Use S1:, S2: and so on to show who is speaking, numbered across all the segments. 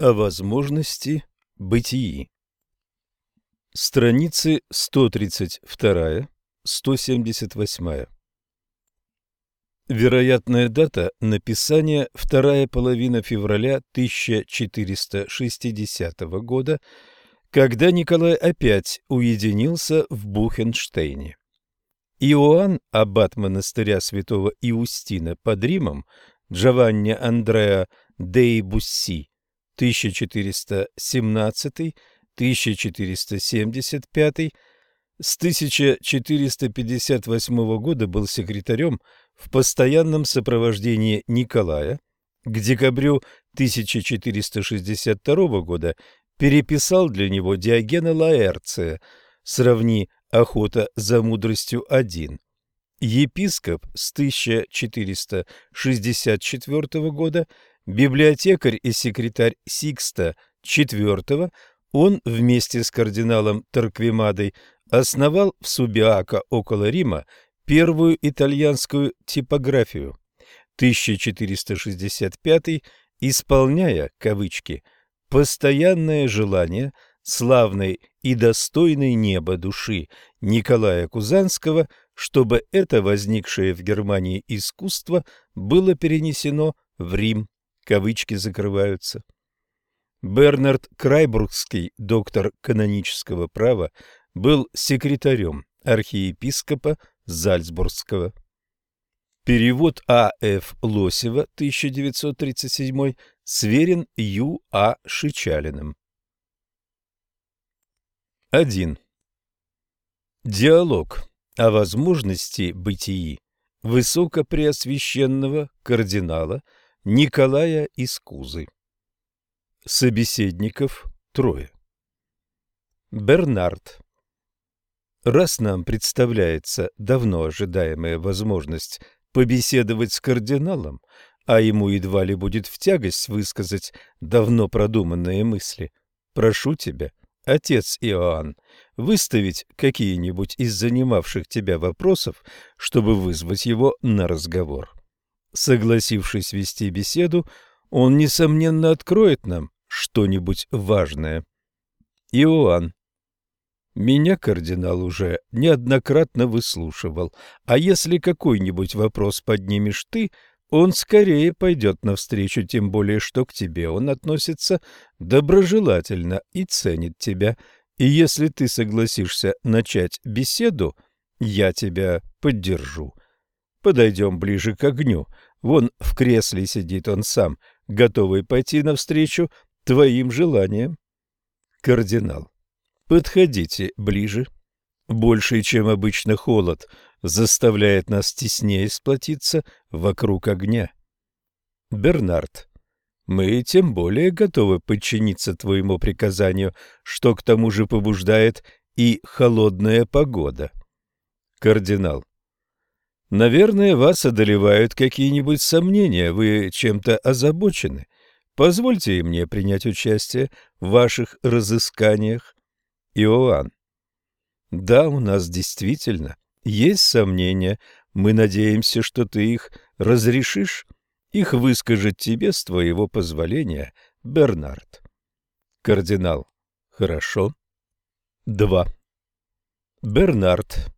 S1: О возможности бытии. Страницы 132-178. Вероятная дата написания – вторая половина февраля 1460 года, когда Николай опять уединился в Бухенштейне. Иоанн, аббат монастыря святого Иустина под Римом, Джованни Андреа Деи Бусси, 1417-1475, с 1458 года был секретарем в постоянном сопровождении Николая, к декабрю 1462 года переписал для него Диогена Лаэрция. «Сравни охота за мудростью один». Епископ с 1464 года, библиотекарь и секретарь Сикста IV, он вместе с кардиналом Торквемадой основал в Субиако около Рима первую итальянскую типографию. 1465 исполняя кавычки постоянное желание славной и достойной неба души Николая Кузанского, чтобы это возникшее в Германии искусство было перенесено в Рим. Кавычки закрываются. Бернард Крайбургский, доктор канонического права, был секретарем архиепископа Зальцбургского. Перевод А. Ф. Лосева, 1937, сверен Ю. А. Шичалиным. 1. Диалог о возможности бытии высокопреосвященного кардинала Николая Искузы. Собеседников трое. Бернард Раз нам представляется давно ожидаемая возможность побеседовать с кардиналом, а ему едва ли будет в тягость высказать давно продуманные мысли, прошу тебя, отец Иоанн, выставить какие-нибудь из занимавших тебя вопросов, чтобы вызвать его на разговор. Согласившись вести беседу, он, несомненно, откроет нам что-нибудь важное. Иоанн меня кардинал уже неоднократно выслушивал, а если какой-нибудь вопрос поднимешь ты, он скорее пойдет навстречу, тем более, что к тебе он относится доброжелательно и ценит тебя. И если ты согласишься начать беседу, я тебя поддержу. Подойдем ближе к огню. Вон в кресле сидит он сам, готовый пойти навстречу твоим желаниям. Кардинал. Подходите ближе. Больший, чем обычно, холод заставляет нас теснее сплотиться вокруг огня. Бернард, мы тем более готовы подчиниться твоему приказанию, что к тому же побуждает и холодная погода. Кардинал, наверное, вас одолевают какие-нибудь сомнения, вы чем-то озабочены. Позвольте мне принять участие в ваших разысканиях. Иоанн. Да, у нас действительно есть сомнения. Мы надеемся, что ты их разрешишь. Их выскажет тебе с твоего позволения Бернард. Кардинал. Хорошо. 2. Бернард.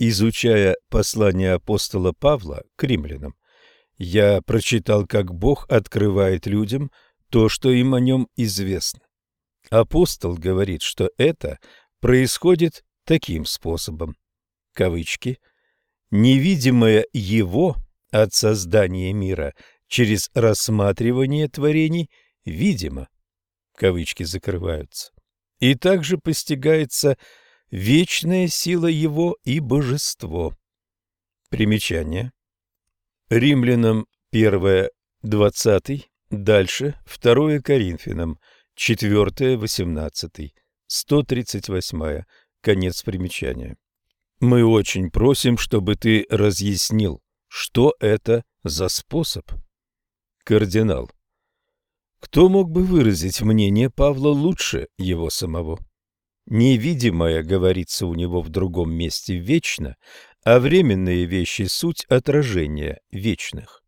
S1: Изучая послание апостола Павла к римлянам, я прочитал, как Бог открывает людям то, что им о нем известно. Апостол говорит, что это происходит таким способом. Кавычки. Невидимое его от создания мира через рассматривание творений видимо. Кавычки закрываются. И также постигается вечная сила его и божество. Примечание. Римлянам 1, 20, дальше 2 Коринфянам Четвертое, восемнадцатый, сто тридцать восьмая. Конец примечания. Мы очень просим, чтобы ты разъяснил, что это за способ. Кардинал. Кто мог бы выразить мнение Павла лучше его самого? Невидимое говорится у него в другом месте вечно, а временные вещи – суть отражения вечных.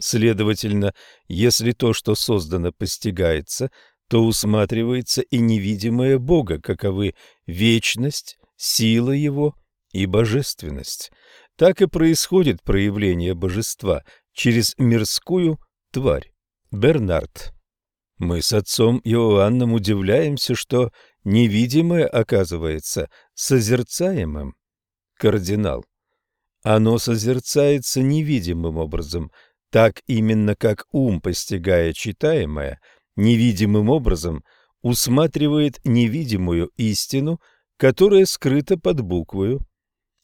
S1: Следовательно, если то, что создано, постигается, то усматривается и невидимое Бога, каковы вечность, сила Его и божественность. Так и происходит проявление божества через мирскую тварь. Бернард. Мы с отцом Иоанном удивляемся, что невидимое оказывается созерцаемым. Кардинал. Оно созерцается невидимым образом, так именно как ум, постигая читаемое, невидимым образом усматривает невидимую истину, которая скрыта под буквою.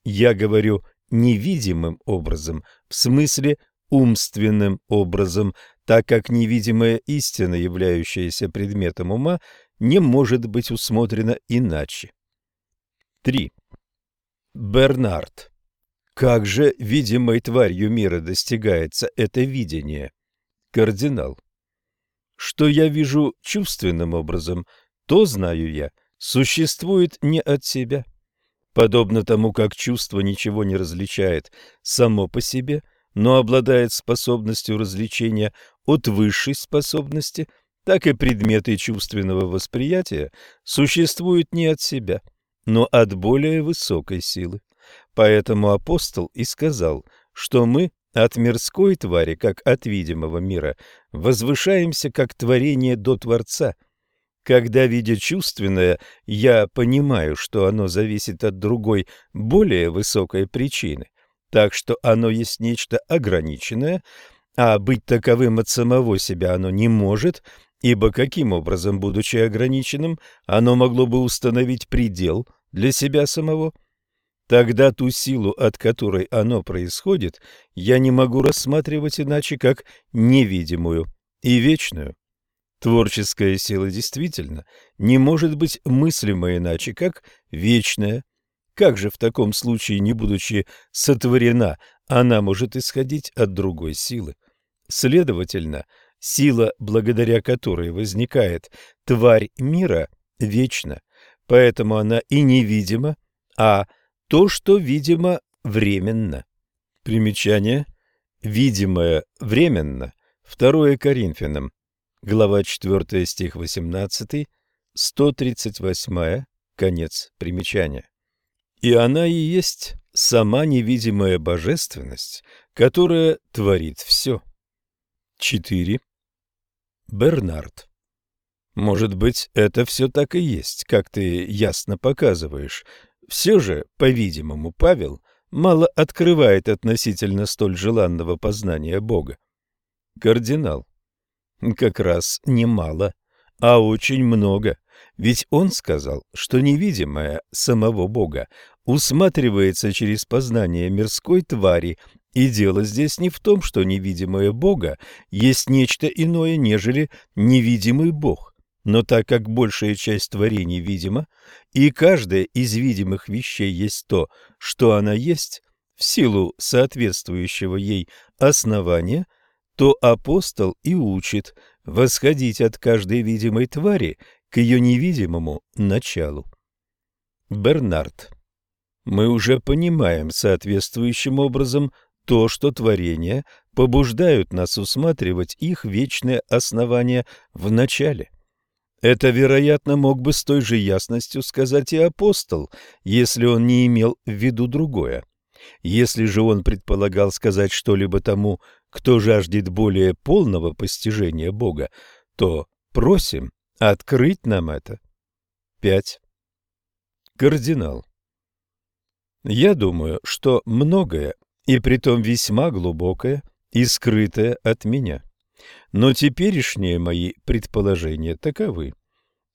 S1: Я говорю невидимым образом, в смысле умственным образом, так как невидимая истина, являющаяся предметом ума, не может быть усмотрена иначе. 3. Бернард. Как же видимой тварью мира достигается это видение? Кардинал. Что я вижу чувственным образом, то, знаю я, существует не от себя. Подобно тому, как чувство ничего не различает само по себе – но обладает способностью развлечения от высшей способности, так и предметы чувственного восприятия существуют не от себя, но от более высокой силы. Поэтому апостол и сказал, что мы от мирской твари, как от видимого мира, возвышаемся как творение до Творца. Когда, видя чувственное, я понимаю, что оно зависит от другой, более высокой причины, так что оно есть нечто ограниченное, а быть таковым от самого себя оно не может, ибо каким образом, будучи ограниченным, оно могло бы установить предел для себя самого? Тогда ту силу, от которой оно происходит, я не могу рассматривать иначе, как невидимую и вечную. Творческая сила действительно не может быть мыслима иначе, как вечная, как же в таком случае, не будучи сотворена, она может исходить от другой силы? Следовательно, сила, благодаря которой возникает тварь мира, вечна, поэтому она и невидима, а то, что видимо, временно. Примечание. Видимое временно. Второе Коринфянам. Глава 4, стих 18, 138, конец примечания. И она и есть сама невидимая божественность, которая творит все. 4. Бернард. Может быть, это все так и есть, как ты ясно показываешь. Все же, по-видимому, Павел мало открывает относительно столь желанного познания Бога. Кардинал. Как раз не мало, а очень много. Ведь он сказал, что невидимое самого Бога усматривается через познание мирской твари, и дело здесь не в том, что невидимое Бога есть нечто иное, нежели невидимый Бог. Но так как большая часть творений видима, и каждая из видимых вещей есть то, что она есть, в силу соответствующего ей основания, то апостол и учит восходить от каждой видимой твари к ее невидимому началу. Бернард. Мы уже понимаем соответствующим образом то, что творения побуждают нас усматривать их вечное основание в начале. Это, вероятно, мог бы с той же ясностью сказать и апостол, если он не имел в виду другое. Если же он предполагал сказать что-либо тому, кто жаждет более полного постижения Бога, то просим Открыть нам это. 5. Кардинал. Я думаю, что многое, и притом весьма глубокое, и скрытое от меня. Но теперешние мои предположения таковы.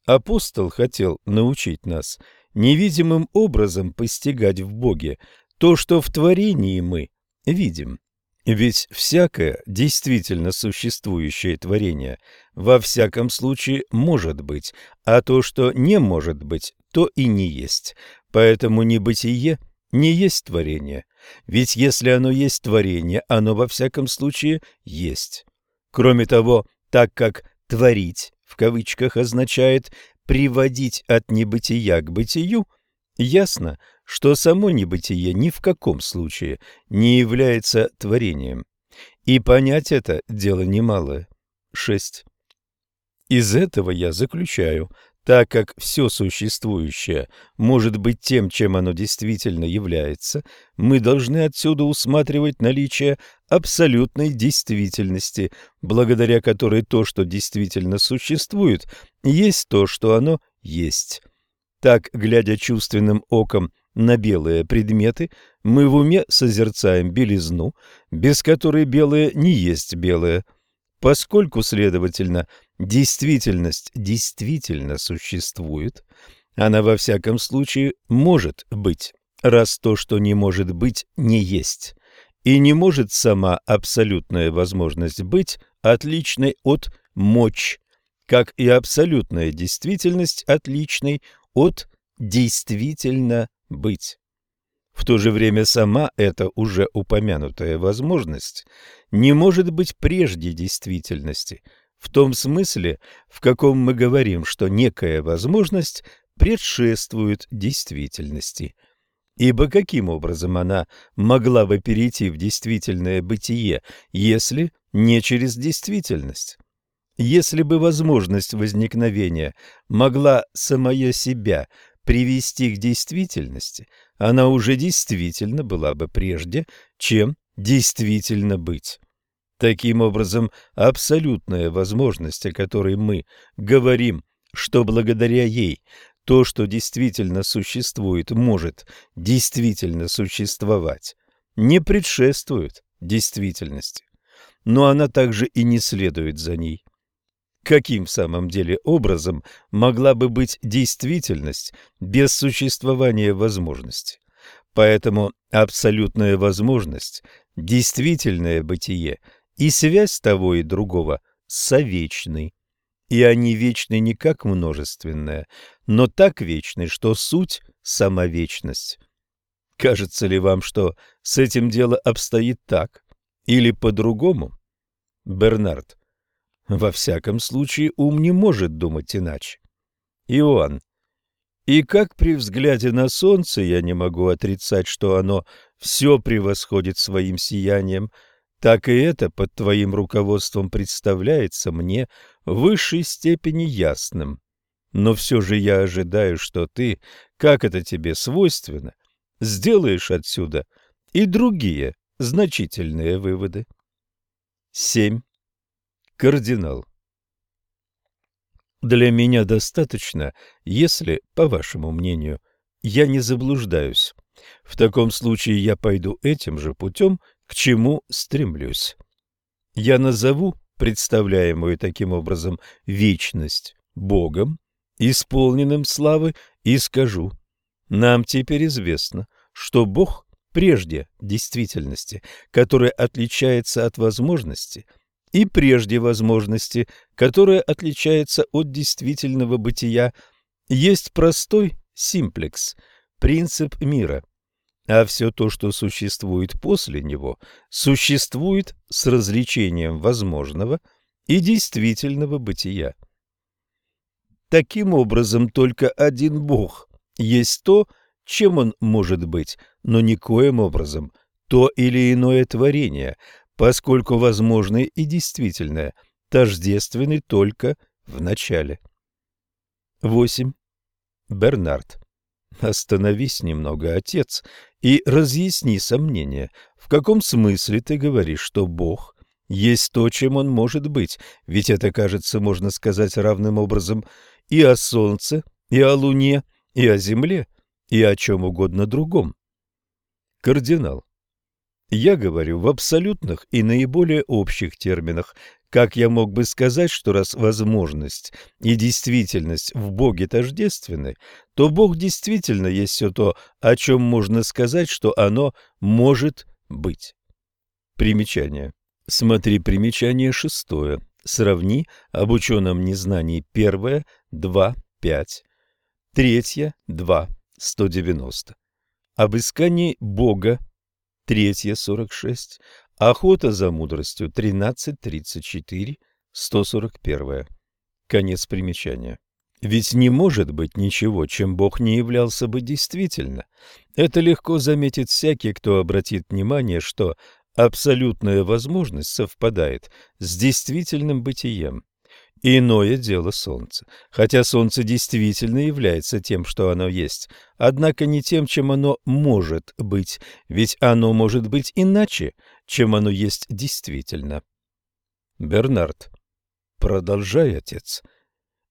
S1: Апостол хотел научить нас невидимым образом постигать в Боге то, что в творении мы видим. Ведь всякое действительно существующее творение во всяком случае может быть, а то, что не может быть, то и не есть. Поэтому небытие не есть творение. Ведь если оно есть творение, оно во всяком случае есть. Кроме того, так как «творить» в кавычках означает «приводить от небытия к бытию», ясно, что само небытие ни в каком случае не является творением. И понять это дело немалое. 6. Из этого я заключаю, так как все существующее может быть тем, чем оно действительно является, мы должны отсюда усматривать наличие абсолютной действительности, благодаря которой то, что действительно существует, есть то, что оно есть. Так, глядя чувственным оком на белые предметы, мы в уме созерцаем белизну, без которой белое не есть белое. Поскольку, следовательно, действительность действительно существует, она во всяком случае может быть, раз то, что не может быть, не есть. И не может сама абсолютная возможность быть отличной от мочь, как и абсолютная действительность отличной от действительно быть. В то же время сама эта уже упомянутая возможность не может быть прежде действительности, в том смысле, в каком мы говорим, что некая возможность предшествует действительности. Ибо каким образом она могла бы перейти в действительное бытие, если не через действительность? Если бы возможность возникновения могла самая себя привести к действительности, она уже действительно была бы прежде, чем действительно быть. Таким образом, абсолютная возможность, о которой мы говорим, что благодаря ей то, что действительно существует, может действительно существовать, не предшествует действительности, но она также и не следует за ней. Каким в самом деле образом могла бы быть действительность без существования возможности? Поэтому абсолютная возможность, действительное бытие и связь того и другого совечны. И они вечны не как множественное, но так вечны, что суть – самовечность. Кажется ли вам, что с этим дело обстоит так или по-другому? Бернард. Во всяком случае, ум не может думать иначе. Иоанн. И как при взгляде на солнце я не могу отрицать, что оно все превосходит своим сиянием, так и это под твоим руководством представляется мне в высшей степени ясным. Но все же я ожидаю, что ты, как это тебе свойственно, сделаешь отсюда и другие значительные выводы. 7. Кардинал. Для меня достаточно, если, по вашему мнению, я не заблуждаюсь. В таком случае я пойду этим же путем, к чему стремлюсь. Я назову представляемую таким образом вечность Богом, исполненным славы, и скажу, нам теперь известно, что Бог прежде действительности, которая отличается от возможности – и прежде возможности, которая отличается от действительного бытия, есть простой симплекс, принцип мира. А все то, что существует после него, существует с развлечением возможного и действительного бытия. Таким образом, только один Бог есть то, чем он может быть, но никоим образом то или иное творение – поскольку возможное и действительное тождественны только в начале. 8. Бернард. Остановись немного, отец, и разъясни сомнения. В каком смысле ты говоришь, что Бог есть то, чем он может быть? Ведь это, кажется, можно сказать равным образом и о Солнце, и о Луне, и о Земле, и о чем угодно другом. Кардинал. Я говорю в абсолютных и наиболее общих терминах. Как я мог бы сказать, что раз возможность и действительность в Боге тождественны, то Бог действительно есть все то, о чем можно сказать, что оно может быть. Примечание. Смотри примечание шестое. Сравни об ученом незнании первое, два, пять. Третье, два, сто девяносто. Об искании Бога Третье, 46. Охота за мудростью, 13.34, 141. Конец примечания. Ведь не может быть ничего, чем Бог не являлся бы действительно. Это легко заметит всякий, кто обратит внимание, что абсолютная возможность совпадает с действительным бытием. Иное дело Солнце. Хотя Солнце действительно является тем, что оно есть, однако не тем, чем оно может быть, ведь оно может быть иначе, чем оно есть действительно. Бернард. Продолжай, отец.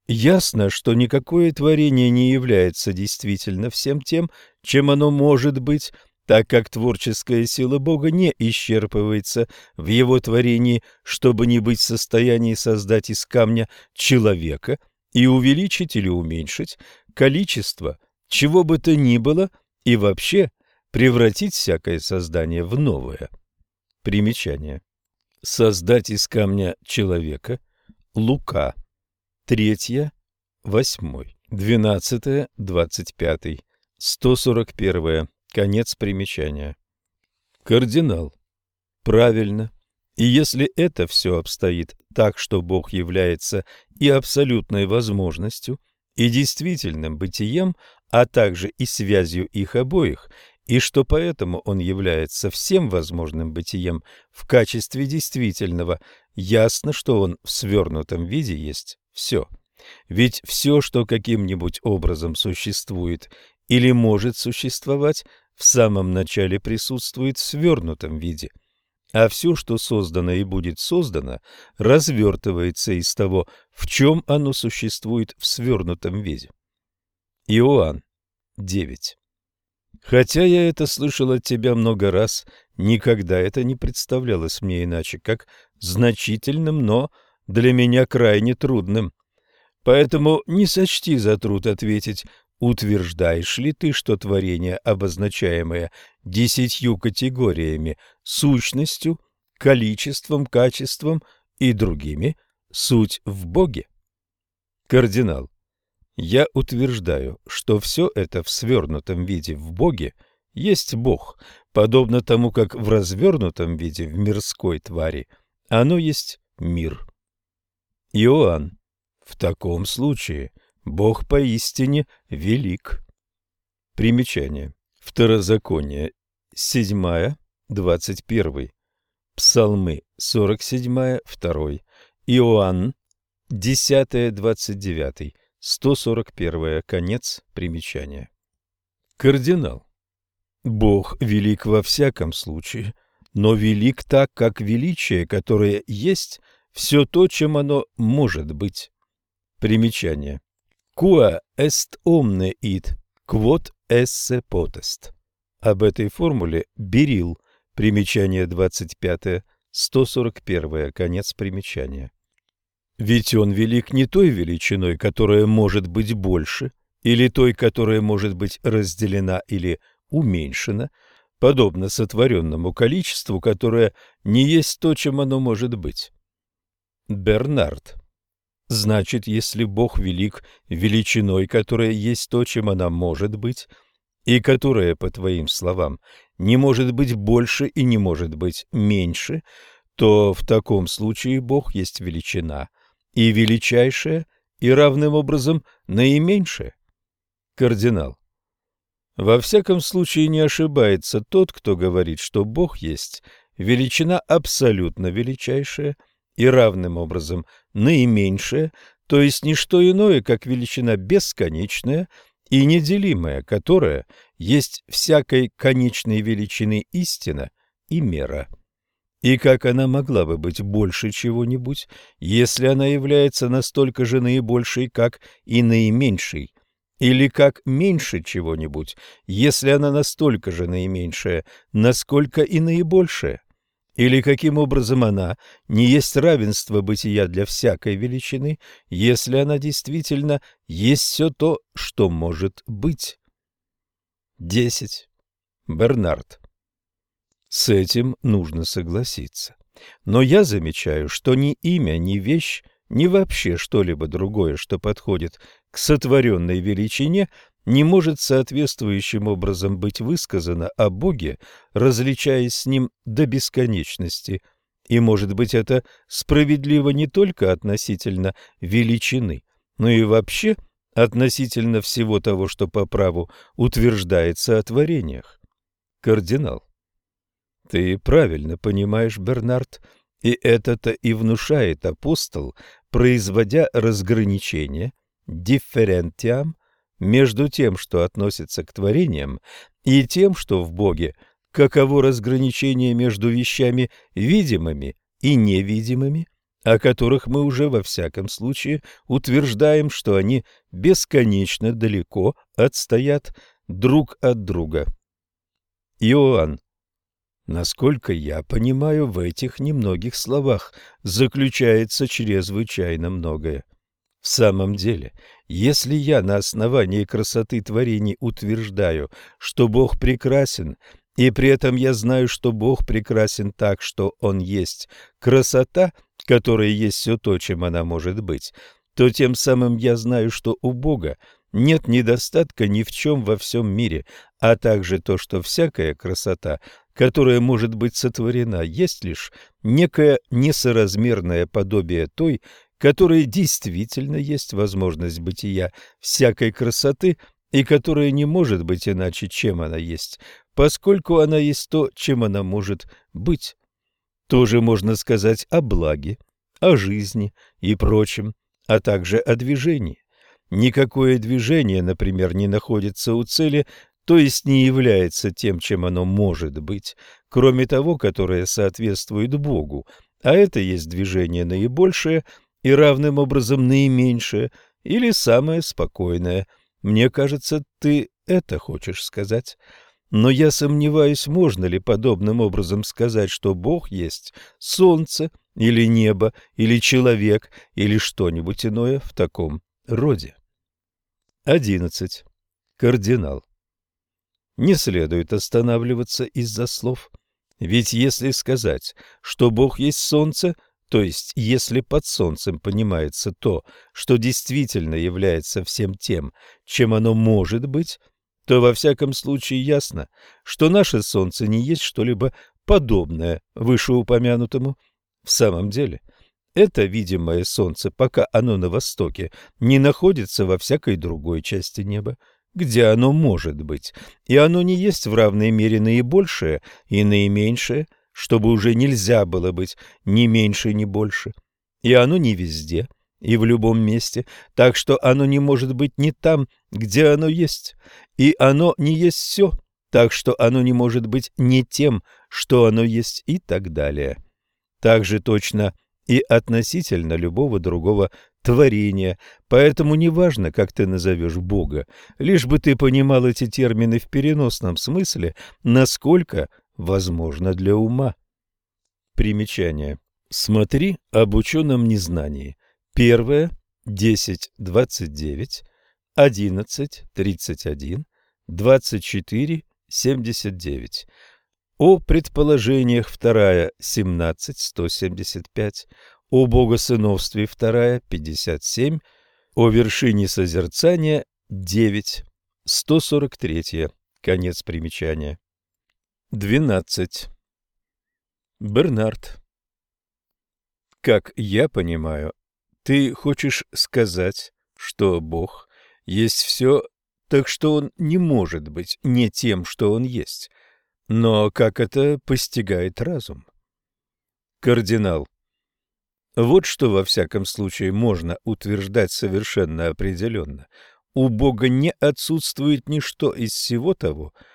S1: Ясно, что никакое творение не является действительно всем тем, чем оно может быть, так как творческая сила Бога не исчерпывается в его творении, чтобы не быть в состоянии создать из камня человека и увеличить или уменьшить количество чего бы то ни было и вообще превратить всякое создание в новое. Примечание. Создать из камня человека. Лука. Третья, восьмой, двенадцатое, двадцать пятый, сто сорок первое. Конец примечания. Кардинал. Правильно. И если это все обстоит так, что Бог является и абсолютной возможностью, и действительным бытием, а также и связью их обоих, и что поэтому он является всем возможным бытием в качестве действительного, ясно, что он в свернутом виде есть все. Ведь все, что каким-нибудь образом существует или может существовать, в самом начале присутствует в свернутом виде, а все, что создано и будет создано, развертывается из того, в чем оно существует в свернутом виде. Иоанн 9. Хотя я это слышал от тебя много раз, никогда это не представлялось мне иначе, как значительным, но для меня крайне трудным. Поэтому не сочти за труд ответить, Утверждаешь ли ты, что творение, обозначаемое десятью категориями – сущностью, количеством, качеством и другими – суть в Боге? Кардинал. Я утверждаю, что все это в свернутом виде в Боге есть Бог, подобно тому, как в развернутом виде в мирской твари оно есть мир. Иоанн. В таком случае Бог поистине велик. Примечание. Второзаконие. Седьмая, двадцать первый. Псалмы. Сорок седьмая, второй. Иоанн. Десятая, двадцать девятый. Сто сорок первая. Конец примечания. Кардинал. Бог велик во всяком случае, но велик так, как величие, которое есть, все то, чем оно может быть. Примечание. Quo est omne id, quod esse potest. Об этой формуле Берил, примечание 25, 141, конец примечания. Ведь он велик не той величиной, которая может быть больше, или той, которая может быть разделена или уменьшена, подобно сотворенному количеству, которое не есть то, чем оно может быть. Бернард Значит, если Бог велик величиной, которая есть то, чем она может быть, и которая, по твоим словам, не может быть больше и не может быть меньше, то в таком случае Бог есть величина, и величайшая, и равным образом наименьшая. Кардинал. Во всяком случае не ошибается тот, кто говорит, что Бог есть величина абсолютно величайшая – и равным образом наименьшее, то есть не что иное, как величина бесконечная и неделимая, которая есть всякой конечной величины истина и мера. И как она могла бы быть больше чего-нибудь, если она является настолько же наибольшей, как и наименьшей, или как меньше чего-нибудь, если она настолько же наименьшая, насколько и наибольшая? Или каким образом она не есть равенство бытия для всякой величины, если она действительно есть все то, что может быть? 10. Бернард. С этим нужно согласиться. Но я замечаю, что ни имя, ни вещь, ни вообще что-либо другое, что подходит к сотворенной величине, не может соответствующим образом быть высказано о Боге, различаясь с Ним до бесконечности, и, может быть, это справедливо не только относительно величины, но и вообще относительно всего того, что по праву утверждается о творениях. Кардинал. Ты правильно понимаешь, Бернард, и это-то и внушает апостол, производя разграничение, дифферентиам, между тем, что относится к творениям, и тем, что в Боге, каково разграничение между вещами видимыми и невидимыми, о которых мы уже во всяком случае утверждаем, что они бесконечно далеко отстоят друг от друга. Иоанн. Насколько я понимаю, в этих немногих словах заключается чрезвычайно многое. В самом деле, если я на основании красоты творений утверждаю, что Бог прекрасен, и при этом я знаю, что Бог прекрасен так, что Он есть красота, которая есть все то, чем она может быть, то тем самым я знаю, что у Бога нет недостатка ни в чем во всем мире, а также то, что всякая красота, которая может быть сотворена, есть лишь некое несоразмерное подобие той, которая действительно есть возможность бытия всякой красоты и которая не может быть иначе, чем она есть, поскольку она есть то, чем она может быть. Тоже можно сказать о благе, о жизни и прочем, а также о движении. Никакое движение, например, не находится у цели, то есть не является тем, чем оно может быть, кроме того, которое соответствует Богу, а это есть движение наибольшее и равным образом наименьшее или самое спокойное. Мне кажется, ты это хочешь сказать. Но я сомневаюсь, можно ли подобным образом сказать, что Бог есть солнце или небо или человек или что-нибудь иное в таком роде. 11. Кардинал. Не следует останавливаться из-за слов. Ведь если сказать, что Бог есть солнце, то есть если под солнцем понимается то, что действительно является всем тем, чем оно может быть, то во всяком случае ясно, что наше Солнце не есть что-либо подобное вышеупомянутому. В самом деле, это видимое Солнце, пока оно на востоке, не находится во всякой другой части неба, где оно может быть, и оно не есть в равной мере наибольшее и наименьшее, чтобы уже нельзя было быть ни меньше, ни больше, и оно не везде – и в любом месте, так что оно не может быть не там, где оно есть, и оно не есть все, так что оно не может быть не тем, что оно есть и так далее. Так же точно и относительно любого другого творения, поэтому неважно, как ты назовешь Бога, лишь бы ты понимал эти термины в переносном смысле, насколько возможно для ума. Примечание. Смотри об ученом незнании. Первое, 10.29, 11.31, 24.79. О предположениях вторая, 17.175, о богосыновстве вторая, 57, о вершине созерцания 9, 143, конец примечания. 12. Бернард. Как я понимаю, ты хочешь сказать, что Бог есть все, так что Он не может быть не тем, что Он есть. Но как это постигает разум? Кардинал. Вот что во всяком случае можно утверждать совершенно определенно. У Бога не отсутствует ничто из всего того, что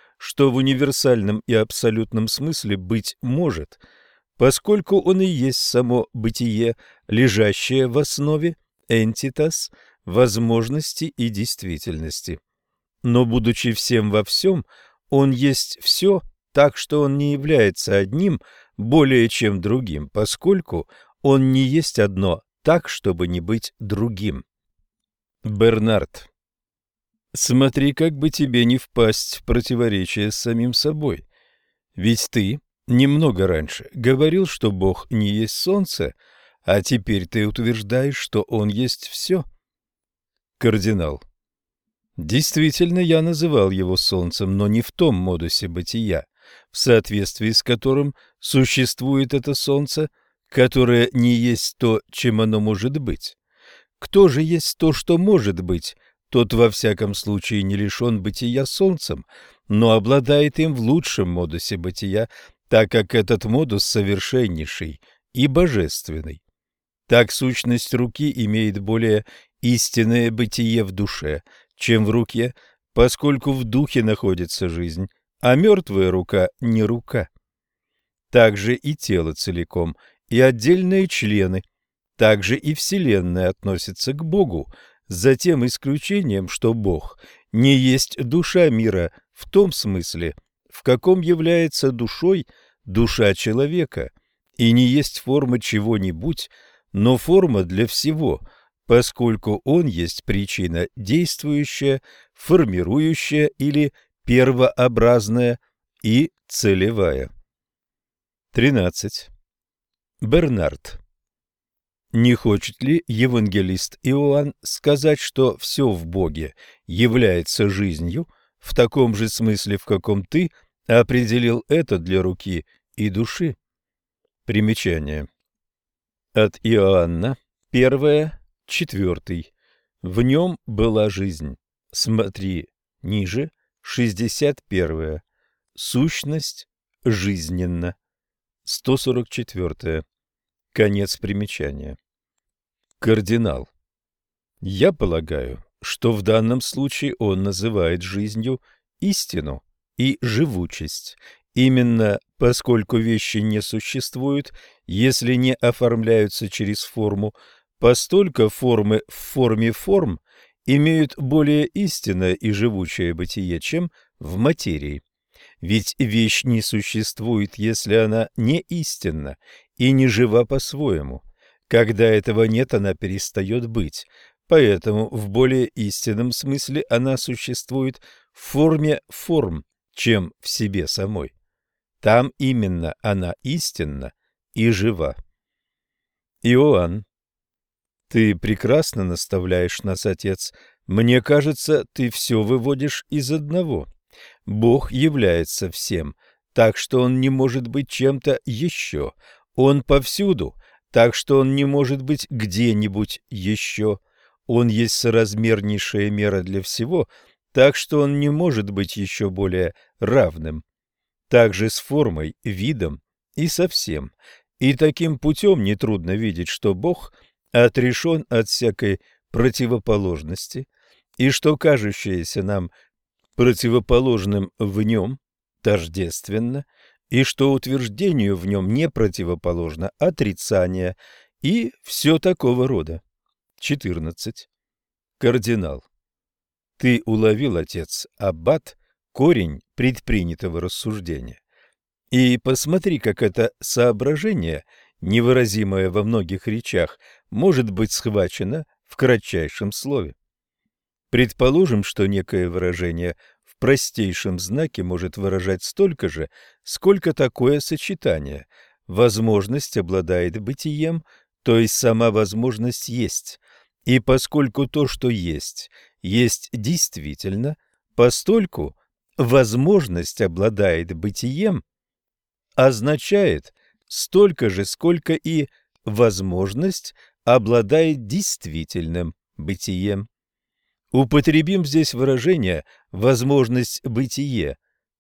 S1: в универсальном и абсолютном смысле быть может – поскольку он и есть само бытие, лежащее в основе энтитас возможности и действительности. Но, будучи всем во всем, он есть все, так что он не является одним более чем другим, поскольку он не есть одно так, чтобы не быть другим. Бернард Смотри, как бы тебе не впасть в противоречие с самим собой. Ведь ты немного раньше говорил, что Бог не есть солнце, а теперь ты утверждаешь, что Он есть все. Кардинал. Действительно, я называл его солнцем, но не в том модусе бытия, в соответствии с которым существует это солнце, которое не есть то, чем оно может быть. Кто же есть то, что может быть, тот во всяком случае не лишен бытия солнцем, но обладает им в лучшем модусе бытия, так как этот модус совершеннейший и божественный. Так сущность руки имеет более истинное бытие в душе, чем в руке, поскольку в духе находится жизнь, а мертвая рука не рука. Также и тело целиком, и отдельные члены, также и Вселенная относятся к Богу, за тем исключением, что Бог не есть душа мира в том смысле, в каком является душой душа человека, и не есть форма чего-нибудь, но форма для всего, поскольку он есть причина действующая, формирующая или первообразная и целевая. 13. Бернард не хочет ли евангелист Иоанн сказать, что все в Боге является жизнью, в таком же смысле, в каком ты определил это для руки и души? Примечание. От Иоанна, первое, четвертый. В нем была жизнь. Смотри ниже, шестьдесят первое. Сущность жизненна. Сто сорок четвертое. Конец примечания. Кардинал. Я полагаю, что в данном случае он называет жизнью истину и живучесть. Именно поскольку вещи не существуют, если не оформляются через форму, постолько формы в форме форм имеют более истинное и живучее бытие, чем в материи. Ведь вещь не существует, если она не истинна и не жива по-своему. Когда этого нет, она перестает быть. Поэтому в более истинном смысле она существует в форме форм, чем в себе самой. Там именно она истинна и жива. Иоанн, ты прекрасно наставляешь нас, Отец. Мне кажется, ты все выводишь из одного. Бог является всем, так что Он не может быть чем-то еще. Он повсюду, так что Он не может быть где-нибудь еще. Он есть соразмернейшая мера для всего, так что Он не может быть еще более равным. Также с формой, видом и со всем. И таким путем нетрудно видеть, что Бог отрешен от всякой противоположности, и что кажущееся нам противоположным в нем тождественно, и что утверждению в нем не противоположно отрицание и все такого рода. 14. Кардинал. Ты уловил, отец, аббат, корень предпринятого рассуждения. И посмотри, как это соображение, невыразимое во многих речах, может быть схвачено в кратчайшем слове. Предположим, что некое выражение простейшем знаке может выражать столько же, сколько такое сочетание. Возможность обладает бытием, то есть сама возможность есть. И поскольку то, что есть, есть действительно, постольку возможность обладает бытием, означает столько же, сколько и возможность обладает действительным бытием. Употребим здесь выражение «возможность бытие»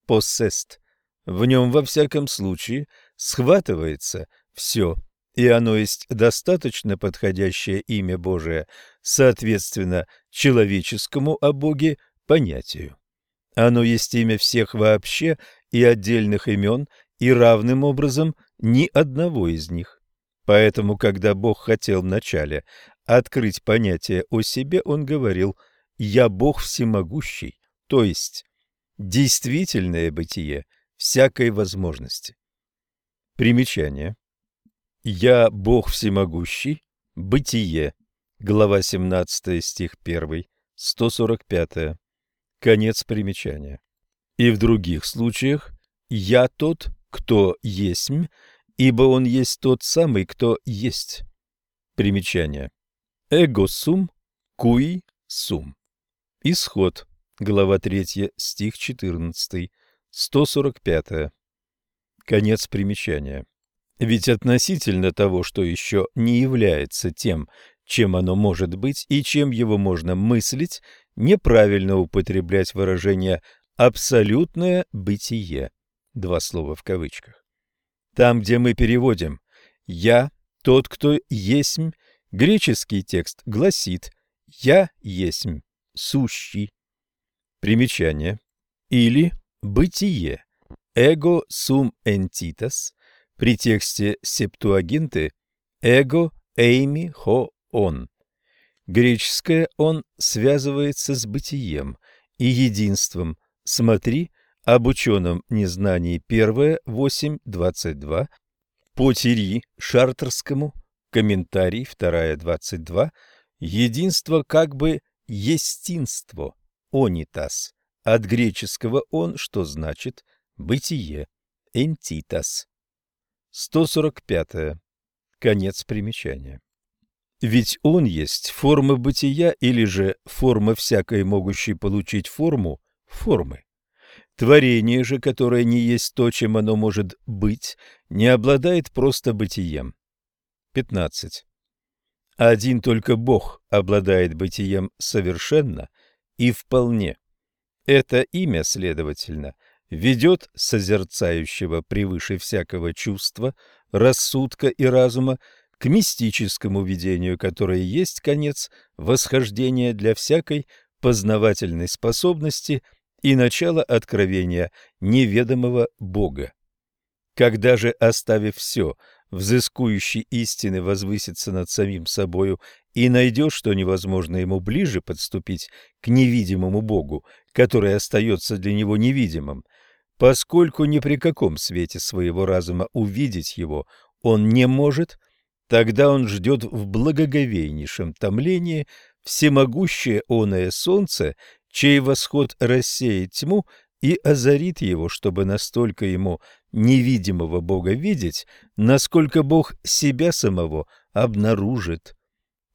S1: «possessed». В нем, во всяком случае, схватывается все, и оно есть достаточно подходящее имя Божие, соответственно, человеческому о Боге понятию. Оно есть имя всех вообще и отдельных имен, и равным образом ни одного из них. Поэтому, когда Бог хотел вначале открыть понятие о себе, он говорил – «Я Бог всемогущий», то есть действительное бытие всякой возможности. Примечание. «Я Бог всемогущий», бытие, глава 17, стих 1, 145, конец примечания. И в других случаях «Я тот, кто есмь, ибо он есть тот самый, кто есть». Примечание. «Эго сум, куи сум». Исход. Глава 3, стих 14. 145. Конец примечания. Ведь относительно того, что еще не является тем, чем оно может быть и чем его можно мыслить, неправильно употреблять выражение «абсолютное бытие» два слова в кавычках. Там, где мы переводим «я, тот, кто есмь», греческий текст гласит «я есмь, сущий». Примечание. Или «бытие» «эго сум entitas» при тексте Септуагинты «эго эйми хо он». Греческое «он» связывается с бытием и единством. Смотри об ученом незнании 1, 8, 22, по Тири Шартерскому, комментарий 2, 22, единство как бы естинство, онитас, от греческого «он», что значит «бытие», «энтитас». 145. -е. Конец примечания. Ведь он есть форма бытия или же форма всякой могущей получить форму формы. Творение же, которое не есть то, чем оно может быть, не обладает просто бытием. 15. Один только Бог обладает бытием совершенно и вполне. Это имя, следовательно, ведет созерцающего превыше всякого чувства, рассудка и разума к мистическому видению, которое есть конец восхождения для всякой познавательной способности и начало откровения неведомого Бога. Когда же, оставив все, взыскующий истины возвысится над самим собою и найдет, что невозможно ему ближе подступить к невидимому Богу, который остается для него невидимым, поскольку ни при каком свете своего разума увидеть его он не может, Тогда он ждет в благоговейнейшем томлении всемогущее оное солнце, чей восход рассеет тьму и озарит его, чтобы настолько ему невидимого Бога видеть, насколько Бог себя самого обнаружит.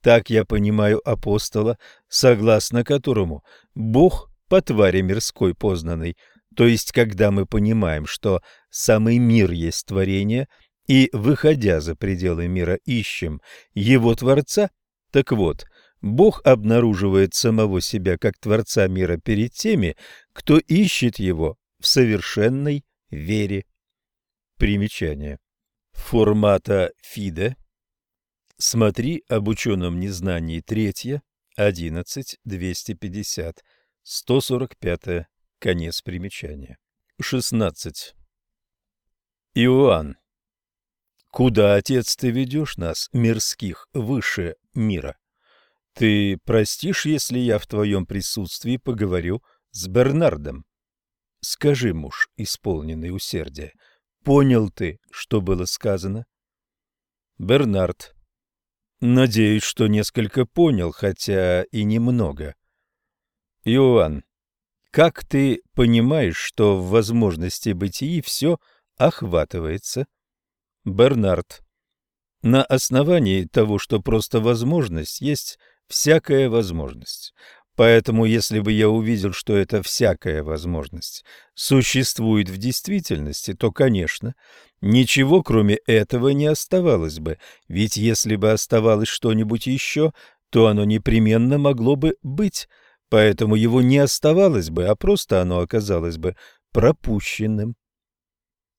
S1: Так я понимаю апостола, согласно которому Бог по твари мирской познанный, то есть когда мы понимаем, что самый мир есть творение – и, выходя за пределы мира, ищем его Творца, так вот, Бог обнаруживает самого себя как Творца мира перед теми, кто ищет его в совершенной вере. Примечание. Формата ФИДе. Смотри об ученом незнании 3, 11, 250, 145, конец примечания. 16. Иоанн Куда, Отец, ты ведешь нас, мирских, выше мира? Ты простишь, если я в твоем присутствии поговорю с Бернардом? Скажи, муж, исполненный усердия, понял ты, что было сказано? Бернард. Надеюсь, что несколько понял, хотя и немного. Иоанн. Как ты понимаешь, что в возможности бытии все охватывается? Бернард. На основании того, что просто возможность есть всякая возможность. Поэтому, если бы я увидел, что эта всякая возможность существует в действительности, то, конечно, ничего кроме этого не оставалось бы, ведь если бы оставалось что-нибудь еще, то оно непременно могло бы быть, поэтому его не оставалось бы, а просто оно оказалось бы пропущенным.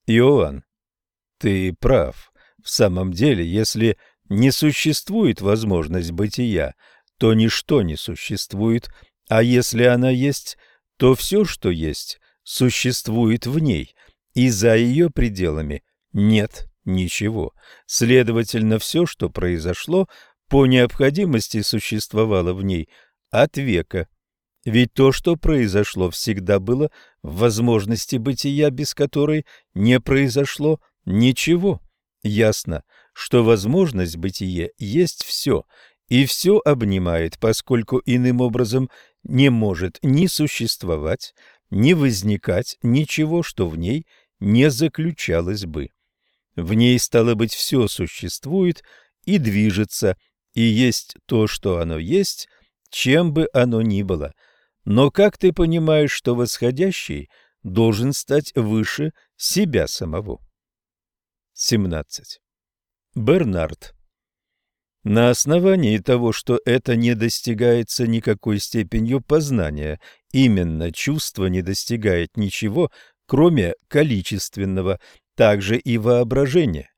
S1: Иоанн. Ты прав. В самом деле, если не существует возможность бытия, то ничто не существует, а если она есть, то все, что есть, существует в ней, и за ее пределами нет ничего. Следовательно, все, что произошло, по необходимости существовало в ней от века. Ведь то, что произошло, всегда было в возможности бытия, без которой не произошло Ничего. Ясно, что возможность бытия есть все, и все обнимает, поскольку иным образом не может ни существовать, ни возникать ничего, что в ней не заключалось бы. В ней, стало быть, все существует и движется, и есть то, что оно есть, чем бы оно ни было. Но как ты понимаешь, что восходящий должен стать выше себя самого? 17. Бернард. На основании того, что это не достигается никакой степенью познания, именно чувство не достигает ничего, кроме количественного, также и воображение.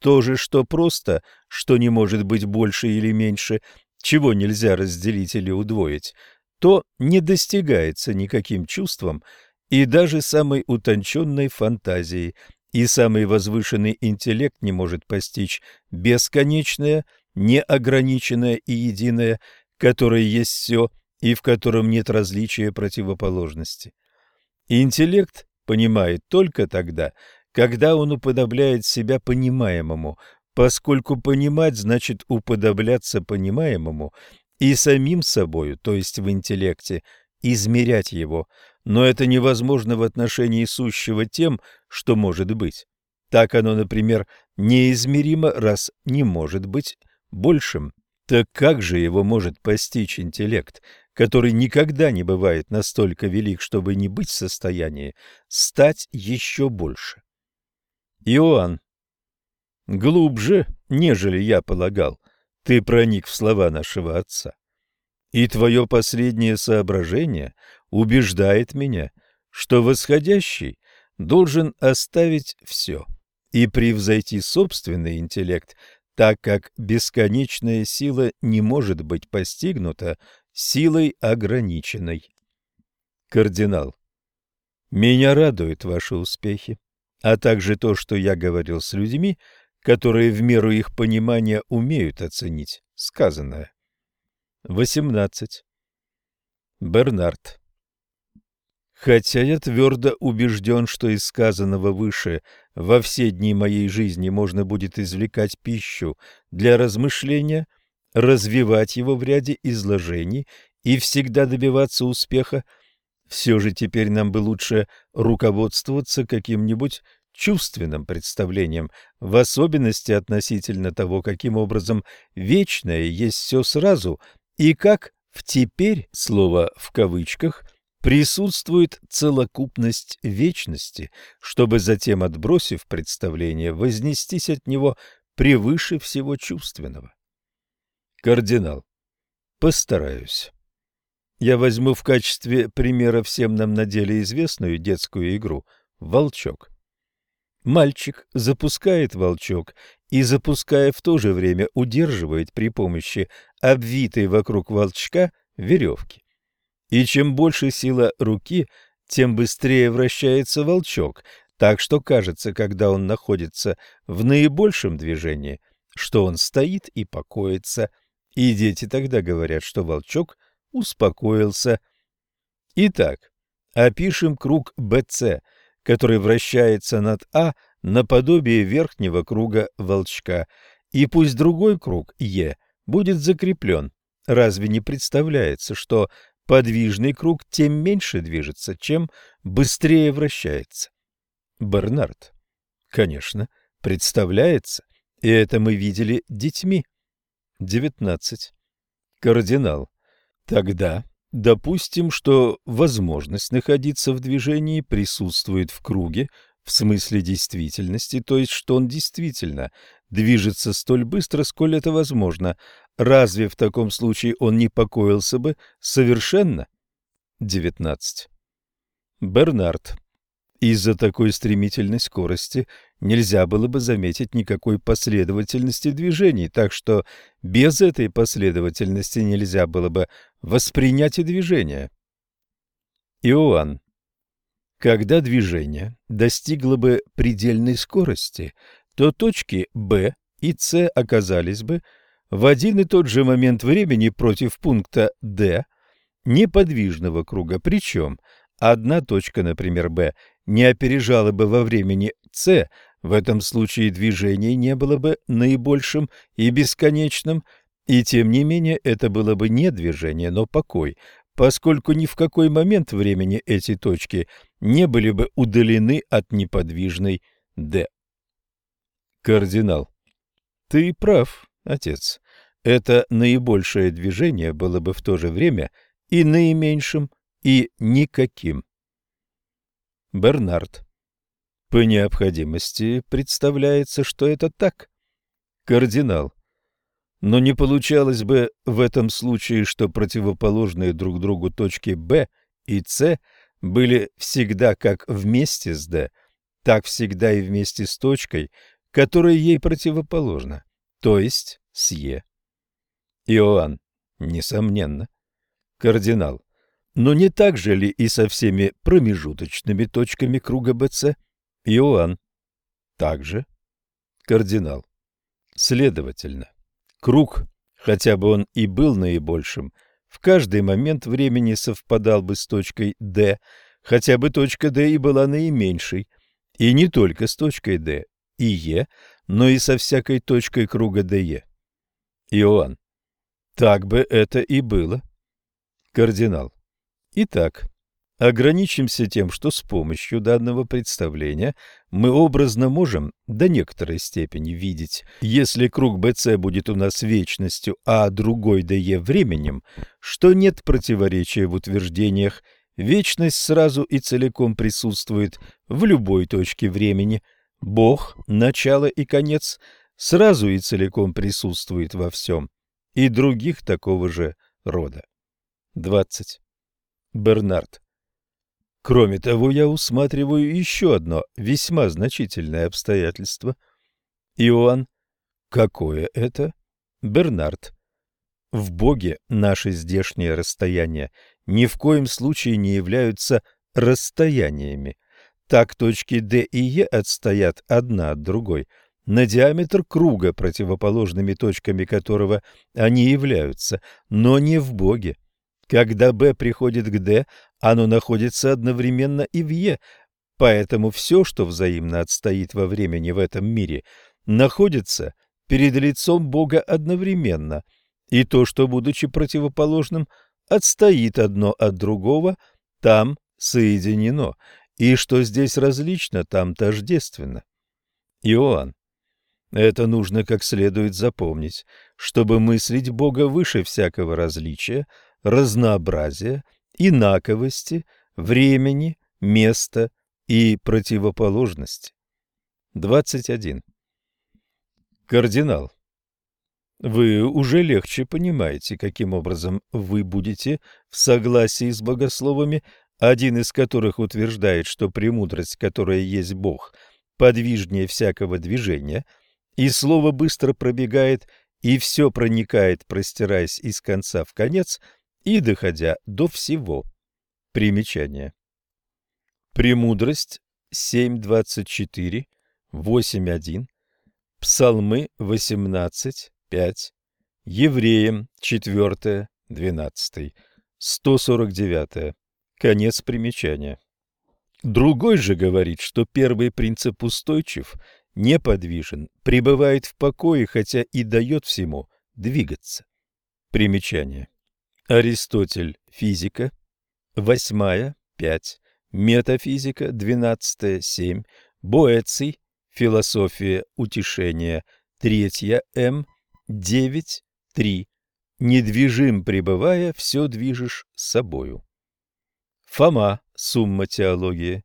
S1: То же, что просто, что не может быть больше или меньше, чего нельзя разделить или удвоить, то не достигается никаким чувством и даже самой утонченной фантазией, и самый возвышенный интеллект не может постичь бесконечное, неограниченное и единое, которое есть все и в котором нет различия противоположности. Интеллект понимает только тогда, когда он уподобляет себя понимаемому, поскольку понимать значит уподобляться понимаемому и самим собою, то есть в интеллекте, измерять его, но это невозможно в отношении сущего тем, что может быть. Так оно, например, неизмеримо, раз не может быть большим. Так как же его может постичь интеллект, который никогда не бывает настолько велик, чтобы не быть в состоянии стать еще больше? Иоанн. Глубже, нежели я полагал, ты проник в слова нашего отца. И твое последнее соображение убеждает меня, что восходящий должен оставить все и превзойти собственный интеллект, так как бесконечная сила не может быть постигнута силой ограниченной. Кардинал. Меня радуют ваши успехи, а также то, что я говорил с людьми, которые в меру их понимания умеют оценить сказанное. 18. Бернард. Хотя я твердо убежден, что из сказанного выше во все дни моей жизни можно будет извлекать пищу для размышления, развивать его в ряде изложений и всегда добиваться успеха, все же теперь нам бы лучше руководствоваться каким-нибудь чувственным представлением, в особенности относительно того, каким образом вечное есть все сразу, и как в «теперь» слово в кавычках присутствует целокупность вечности, чтобы затем, отбросив представление, вознестись от него превыше всего чувственного. Кардинал. Постараюсь. Я возьму в качестве примера всем нам на деле известную детскую игру «Волчок». Мальчик запускает волчок и, запуская в то же время, удерживает при помощи обвитой вокруг волчка веревки. И чем больше сила руки, тем быстрее вращается волчок, так что кажется, когда он находится в наибольшем движении, что он стоит и покоится, и дети тогда говорят, что волчок успокоился. Итак, опишем круг БЦ – который вращается над А наподобие верхнего круга волчка, и пусть другой круг Е будет закреплен. Разве не представляется, что подвижный круг тем меньше движется, чем быстрее вращается? Бернард. Конечно, представляется, и это мы видели детьми. 19. Кардинал. Тогда Допустим, что возможность находиться в движении присутствует в круге, в смысле действительности, то есть что он действительно движется столь быстро, сколь это возможно. Разве в таком случае он не покоился бы совершенно? 19. Бернард. Из-за такой стремительной скорости нельзя было бы заметить никакой последовательности движений, так что без этой последовательности нельзя было бы воспринять и движение. Иоанн. Когда движение достигло бы предельной скорости, то точки B и C оказались бы в один и тот же момент времени против пункта D неподвижного круга, причем одна точка, например, B, не опережала бы во времени c, в этом случае движение не было бы наибольшим и бесконечным, и тем не менее это было бы не движение, но покой, поскольку ни в какой момент времени эти точки не были бы удалены от неподвижной D. Кардинал. Ты прав, отец. Это наибольшее движение было бы в то же время и наименьшим, и никаким. Бернард. По необходимости представляется, что это так. Кардинал. Но не получалось бы в этом случае, что противоположные друг другу точки Б и С были всегда как вместе с Д, так всегда и вместе с точкой, которая ей противоположна, то есть с Е. Иоанн, несомненно. Кардинал, но не так же ли и со всеми промежуточными точками круга БЦ? Иоанн, также. Кардинал, следовательно, круг, хотя бы он и был наибольшим, в каждый момент времени совпадал бы с точкой D, хотя бы точка D и была наименьшей, и не только с точкой D и E, но и со всякой точкой круга DE. Иоанн. Так бы это и было. Кардинал. Итак, ограничимся тем, что с помощью данного представления мы образно можем до некоторой степени видеть, если круг BC будет у нас вечностью, а другой DE временем, что нет противоречия в утверждениях Вечность сразу и целиком присутствует в любой точке времени. Бог, начало и конец, сразу и целиком присутствует во всем. И других такого же рода. 20. Бернард. Кроме того, я усматриваю еще одно весьма значительное обстоятельство. Иоанн. Какое это? Бернард. В Боге наше здешнее расстояние ни в коем случае не являются расстояниями. Так точки D и E отстоят одна от другой на диаметр круга, противоположными точками которого они являются, но не в Боге. Когда B приходит к D, оно находится одновременно и в E, поэтому все, что взаимно отстоит во времени в этом мире, находится перед лицом Бога одновременно, и то, что, будучи противоположным, отстоит одно от другого, там соединено, и что здесь различно, там тождественно. Иоанн. Это нужно как следует запомнить, чтобы мыслить Бога выше всякого различия, разнообразия, инаковости, времени, места и противоположности. 21. Кардинал. Вы уже легче понимаете, каким образом вы будете в согласии с богословами, один из которых утверждает, что премудрость, которая есть Бог, подвижнее всякого движения, и слово быстро пробегает, и все проникает, простираясь из конца в конец и доходя до всего. Примечание. Премудрость 7.24, 8.1, Псалмы 18, 5, Евреям 4, 12, 149. Конец примечания. Другой же говорит, что первый принцип устойчив, неподвижен, пребывает в покое, хотя и дает всему двигаться. Примечание. Аристотель. Физика. Восьмая. Пять. Метафизика. Двенадцатая. Семь. Боэций. Философия утешения. Третья. М. 9.3. Недвижим пребывая, все движешь собою. Фома. Сумма теологии.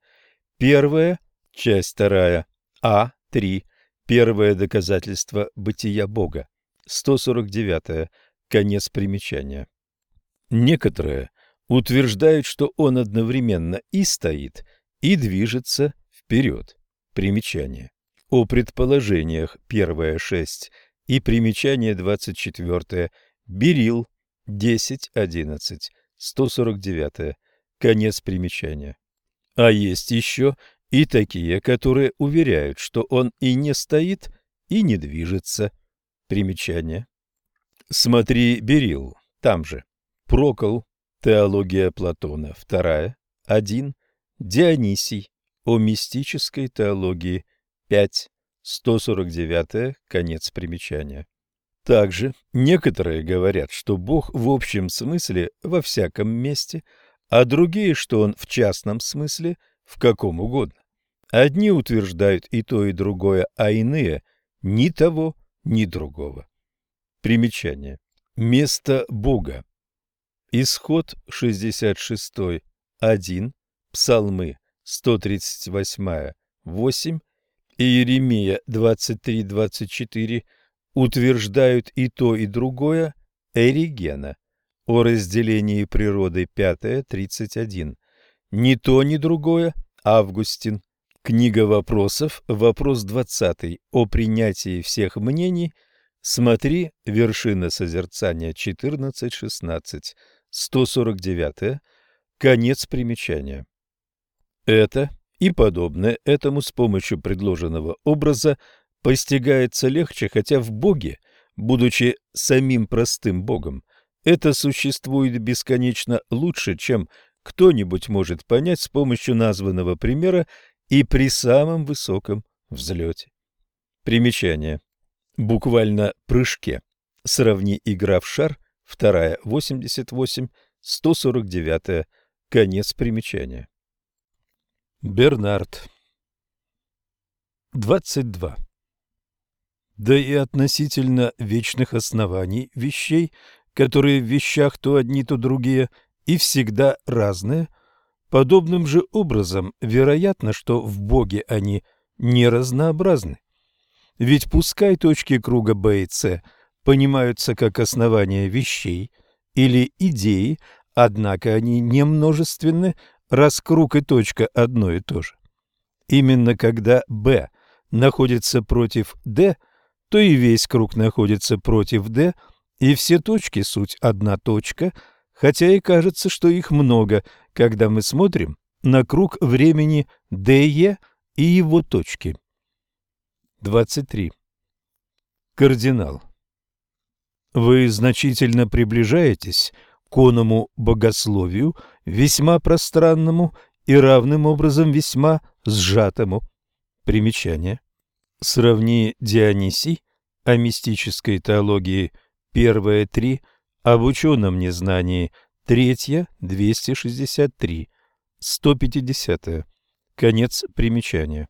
S1: Первая. Часть вторая. А.3. Первое доказательство бытия Бога. 149. Конец примечания. Некоторые утверждают, что он одновременно и стоит, и движется вперед. Примечание. О предположениях первая шесть и примечание 24. Берил 10.11. 149. Конец примечания. А есть еще и такие, которые уверяют, что он и не стоит, и не движется. Примечание. Смотри Берил, там же. Прокол, теология Платона, вторая, один, Дионисий, о мистической теологии, пять, 149 конец примечания. Также некоторые говорят, что Бог в общем смысле во всяком месте, а другие, что Он в частном смысле в каком угодно. Одни утверждают и то, и другое, а иные – ни того, ни другого. Примечание. Место Бога. Исход 66, 1, Псалмы 138, 8 Иеремия 23-24 утверждают и то, и другое Эригена о разделении природы 5-31. Ни то, ни другое. Августин. Книга вопросов, вопрос 20 о принятии всех мнений. Смотри, вершина созерцания. 14-16, 149, конец примечания. Это и подобное этому с помощью предложенного образа постигается легче, хотя в Боге, будучи самим простым Богом, это существует бесконечно лучше, чем кто-нибудь может понять с помощью названного примера и при самом высоком взлете. Примечание. Буквально прыжке. Сравни игра в шар, вторая 88, 149, конец примечания. Бернард. 22. Да и относительно вечных оснований вещей, которые в вещах то одни, то другие, и всегда разные – Подобным же образом вероятно, что в Боге они не разнообразны. Ведь пускай точки круга Б и С понимаются как основание вещей или идеи, однако они не множественны, раз круг и точка одно и то же. Именно когда Б находится против Д, то и весь круг находится против Д, и все точки суть одна точка – хотя и кажется, что их много, когда мы смотрим на круг времени ДЕ и его точки. 23. Кардинал. Вы значительно приближаетесь к оному богословию, весьма пространному и равным образом весьма сжатому. Примечание. Сравни Дионисий о мистической теологии первые три – об ученом незнании. Третья, 263, 150. Конец примечания.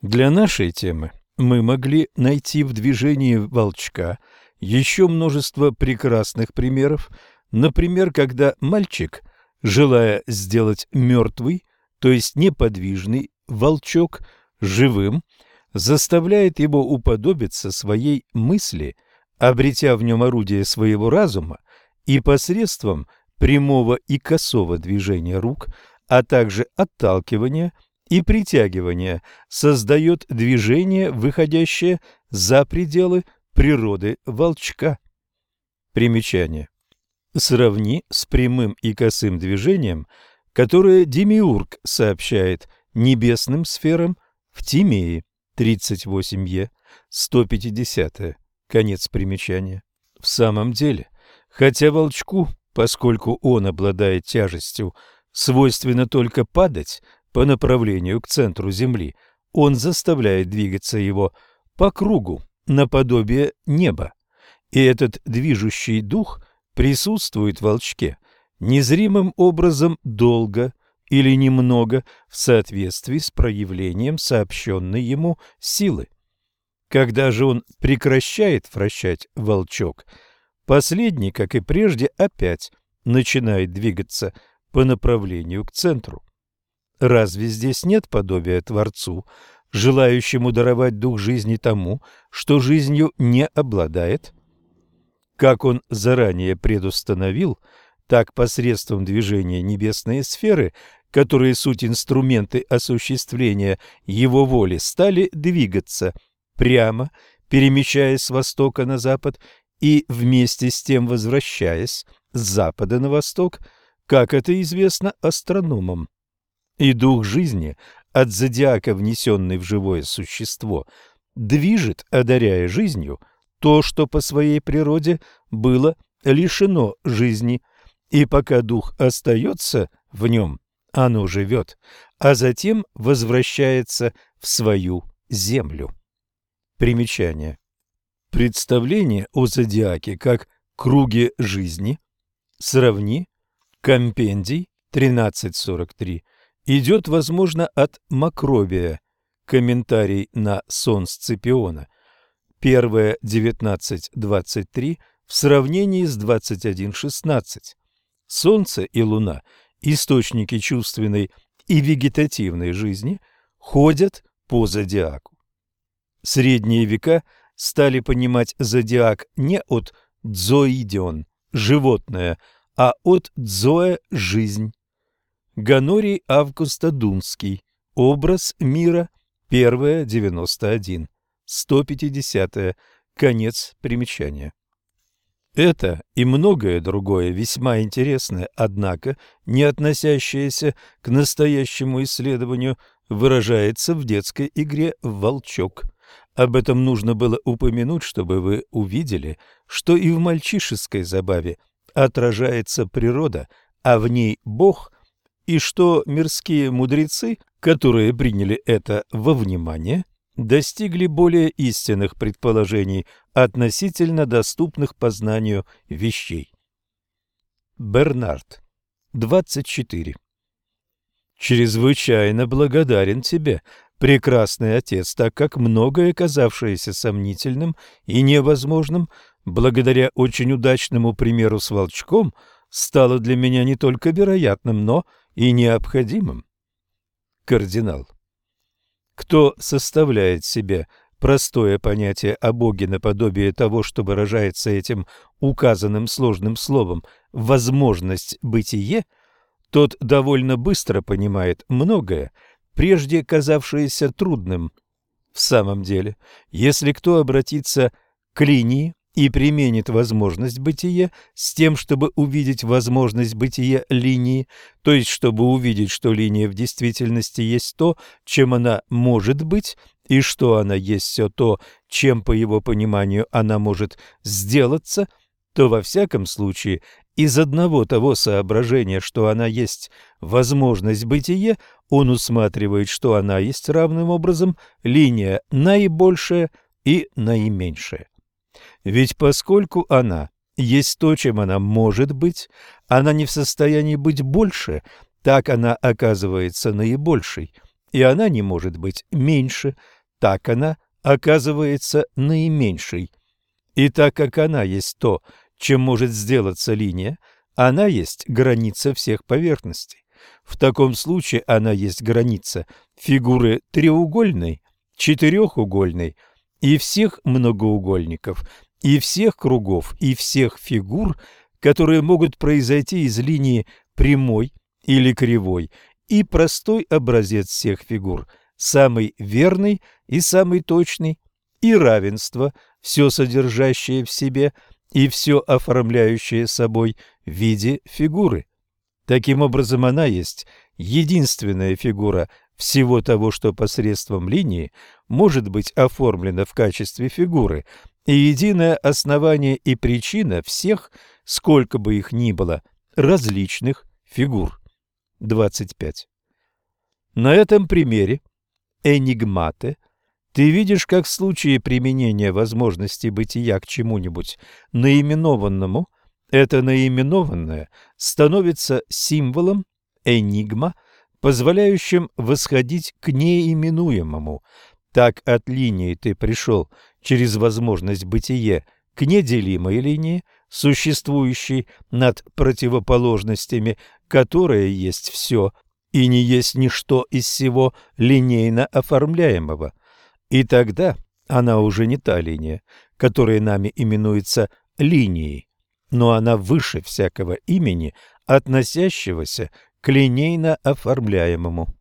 S1: Для нашей темы мы могли найти в движении волчка еще множество прекрасных примеров. Например, когда мальчик, желая сделать мертвый, то есть неподвижный волчок живым, заставляет его уподобиться своей мысли – обретя в нем орудие своего разума и посредством прямого и косого движения рук, а также отталкивания и притягивания, создает движение, выходящее за пределы природы волчка. Примечание. Сравни с прямым и косым движением, которое Демиург сообщает небесным сферам в Тимее 38Е 150 -е. Конец примечания. В самом деле, хотя волчку, поскольку он обладает тяжестью, свойственно только падать по направлению к центру Земли, он заставляет двигаться его по кругу наподобие неба. И этот движущий дух присутствует в волчке незримым образом долго или немного в соответствии с проявлением сообщенной ему силы. Когда же он прекращает вращать волчок, последний, как и прежде, опять начинает двигаться по направлению к центру. Разве здесь нет подобия Творцу, желающему даровать дух жизни тому, что жизнью не обладает? Как он заранее предустановил, так посредством движения небесной сферы, которые суть инструменты осуществления его воли, стали двигаться – прямо, перемещаясь с востока на запад и вместе с тем возвращаясь с запада на восток, как это известно астрономам. И дух жизни, от зодиака внесенный в живое существо, движет, одаряя жизнью, то, что по своей природе было лишено жизни, и пока дух остается в нем, оно живет, а затем возвращается в свою землю. Примечание. Представление о зодиаке как круге жизни сравни компендий 1343 идет, возможно, от Макробия. Комментарий на сон Сципиона. Первое 19.23 в сравнении с 21.16. Солнце и Луна, источники чувственной и вегетативной жизни, ходят по зодиаку. Средние века стали понимать зодиак не от дзоидион – животное, а от дзоэ – жизнь. Ганорий Августа Дунский. Образ мира, первое, 91, 150, конец примечания. Это и многое другое весьма интересное, однако не относящееся к настоящему исследованию, выражается в детской игре «Волчок». Об этом нужно было упомянуть, чтобы вы увидели, что и в мальчишеской забаве отражается природа, а в ней Бог, и что мирские мудрецы, которые приняли это во внимание, достигли более истинных предположений относительно доступных познанию вещей. Бернард, 24. Чрезвычайно благодарен тебе, прекрасный отец, так как многое, казавшееся сомнительным и невозможным, благодаря очень удачному примеру с волчком, стало для меня не только вероятным, но и необходимым. Кардинал. Кто составляет себе простое понятие о Боге наподобие того, что выражается этим указанным сложным словом «возможность бытие», тот довольно быстро понимает многое, прежде казавшееся трудным. В самом деле, если кто обратится к линии и применит возможность бытия с тем, чтобы увидеть возможность бытия линии, то есть чтобы увидеть, что линия в действительности есть то, чем она может быть, и что она есть все то, чем, по его пониманию, она может сделаться, то во всяком случае из одного того соображения, что она есть возможность бытия, он усматривает, что она есть равным образом линия наибольшая и наименьшая. Ведь поскольку она есть то, чем она может быть, она не в состоянии быть больше, так она оказывается наибольшей, и она не может быть меньше, так она оказывается наименьшей. И так как она есть то, чем может сделаться линия, она есть граница всех поверхностей. В таком случае она есть граница фигуры треугольной, четырехугольной и всех многоугольников, и всех кругов, и всех фигур, которые могут произойти из линии прямой или кривой, и простой образец всех фигур, самый верный и самый точный, и равенство, все содержащее в себе – и все оформляющее собой в виде фигуры. Таким образом, она есть единственная фигура всего того, что посредством линии может быть оформлено в качестве фигуры, и единое основание и причина всех, сколько бы их ни было, различных фигур. 25. На этом примере энигматы – ты видишь, как в случае применения возможности бытия к чему-нибудь наименованному, это наименованное становится символом, энигма, позволяющим восходить к неименуемому. Так от линии ты пришел через возможность бытия к неделимой линии, существующей над противоположностями, которая есть все и не есть ничто из всего линейно оформляемого. И тогда она уже не та линия, которая нами именуется линией, но она выше всякого имени, относящегося к линейно оформляемому.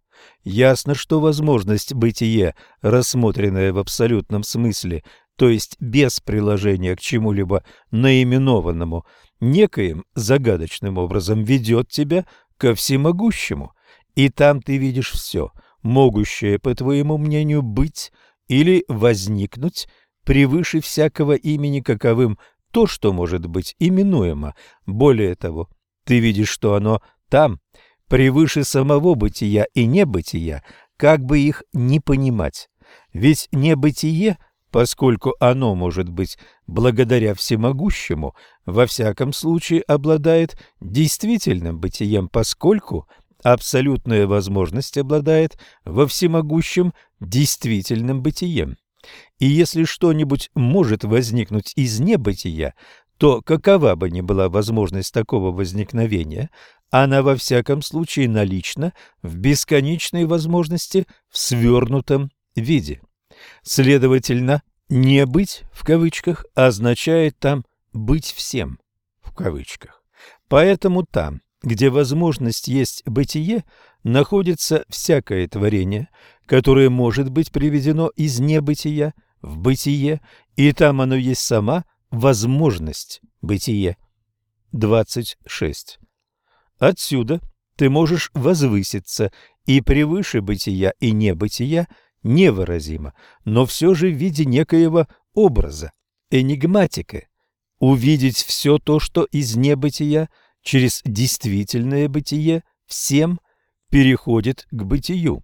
S1: Ясно, что возможность бытия, рассмотренная в абсолютном смысле, то есть без приложения к чему-либо наименованному, некоим загадочным образом ведет тебя ко всемогущему, и там ты видишь все, могущее, по твоему мнению, быть – или возникнуть превыше всякого имени, каковым то, что может быть именуемо. Более того, ты видишь, что оно там, превыше самого бытия и небытия, как бы их не понимать. Ведь небытие, поскольку оно может быть благодаря всемогущему, во всяком случае обладает действительным бытием, поскольку абсолютная возможность обладает во всемогущем действительным бытием. И если что-нибудь может возникнуть из небытия, то какова бы ни была возможность такого возникновения, она во всяком случае налична в бесконечной возможности в свернутом виде. Следовательно, «не быть» в кавычках означает там «быть всем» в кавычках. Поэтому там, где возможность есть бытие, находится всякое творение, которое может быть приведено из небытия в бытие, и там оно есть сама возможность бытия. 26. Отсюда ты можешь возвыситься и превыше бытия и небытия невыразимо, но все же в виде некоего образа, энигматика, увидеть все то, что из небытия через действительное бытие всем переходит к бытию.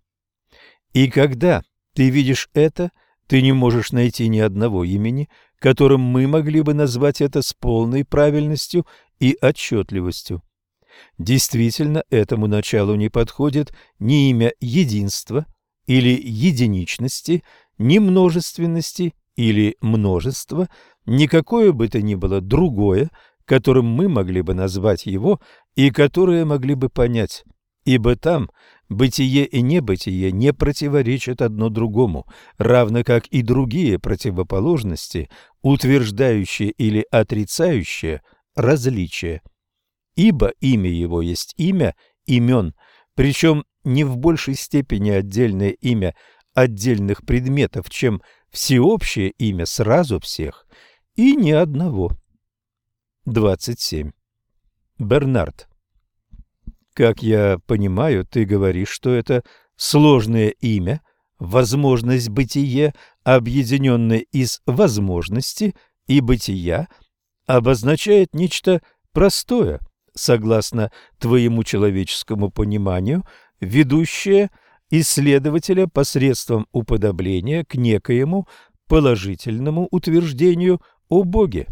S1: И когда ты видишь это, ты не можешь найти ни одного имени, которым мы могли бы назвать это с полной правильностью и отчетливостью. Действительно, этому началу не подходит ни имя единства или единичности, ни множественности или множества, никакое бы то ни было другое, которым мы могли бы назвать его и которое могли бы понять, ибо там бытие и небытие не противоречат одно другому, равно как и другие противоположности, утверждающие или отрицающие различия. Ибо имя его есть имя имен, причем не в большей степени отдельное имя отдельных предметов, чем всеобщее имя сразу всех, и ни одного. 27. Бернард. Как я понимаю, ты говоришь, что это сложное имя, возможность бытия, объединенное из возможности и бытия, обозначает нечто простое, согласно твоему человеческому пониманию, ведущее исследователя посредством уподобления к некоему положительному утверждению о Боге.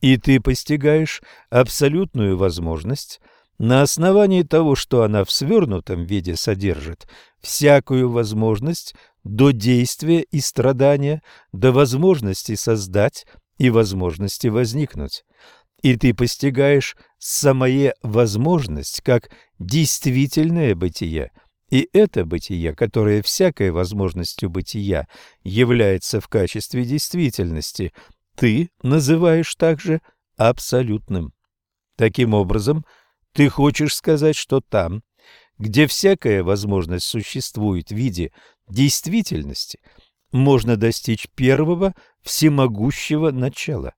S1: И ты постигаешь абсолютную возможность на основании того, что она в свернутом виде содержит, всякую возможность до действия и страдания, до возможности создать и возможности возникнуть. И ты постигаешь самое возможность как действительное бытие, и это бытие, которое всякой возможностью бытия является в качестве действительности, ты называешь также абсолютным. Таким образом, ты хочешь сказать, что там, где всякая возможность существует в виде действительности, можно достичь первого всемогущего начала.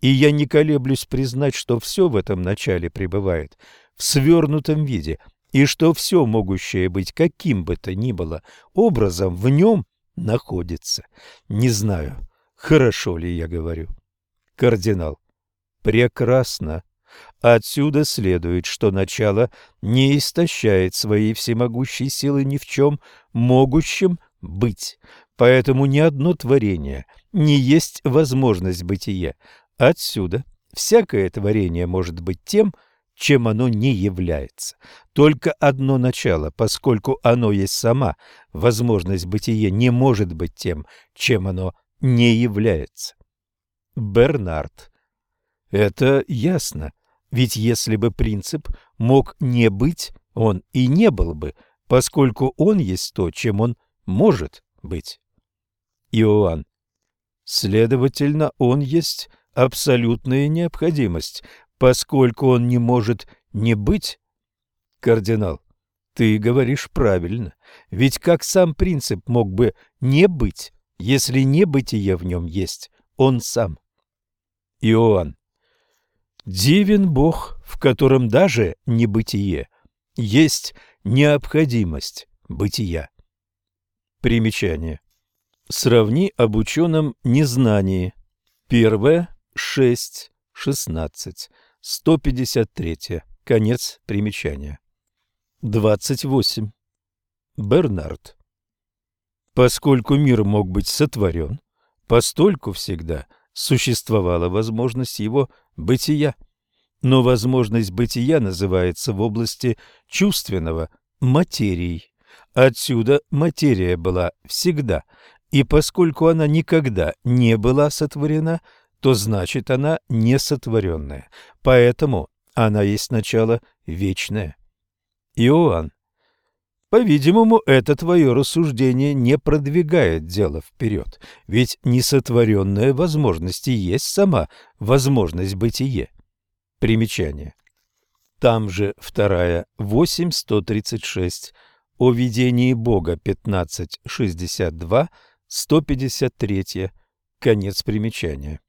S1: И я не колеблюсь признать, что все в этом начале пребывает в свернутом виде, и что все, могущее быть каким бы то ни было образом, в нем находится. Не знаю, хорошо ли я говорю. Кардинал. Прекрасно. Отсюда следует, что начало не истощает своей всемогущей силы ни в чем могущем быть, поэтому ни одно творение не есть возможность бытия. Отсюда всякое творение может быть тем, чем оно не является. Только одно начало, поскольку оно есть сама возможность бытия, не может быть тем, чем оно не является. Бернард. Это ясно. Ведь если бы принцип мог не быть, он и не был бы, поскольку он есть то, чем он может быть. Иоанн. Следовательно, он есть абсолютная необходимость, поскольку он не может не быть. Кардинал. Ты говоришь правильно, ведь как сам принцип мог бы не быть, если не бытие в нем есть он сам? Иоанн. Дивен Бог, в котором даже небытие есть необходимость бытия. Примечание. Сравни об ученом незнании. Первое, шесть, шестнадцать, сто пятьдесят третье. Конец примечания. Двадцать восемь. Бернард. Поскольку мир мог быть сотворен, постольку всегда существовала возможность его бытия. Но возможность бытия называется в области чувственного материей. Отсюда материя была всегда, и поскольку она никогда не была сотворена, то значит она не сотворенная, поэтому она есть начало вечное. Иоанн по-видимому, это твое рассуждение не продвигает дело вперед, ведь несотворенная возможность и есть сама возможность бытие. Примечание. Там же вторая 8.136, о видении Бога 15.62, 153, конец примечания.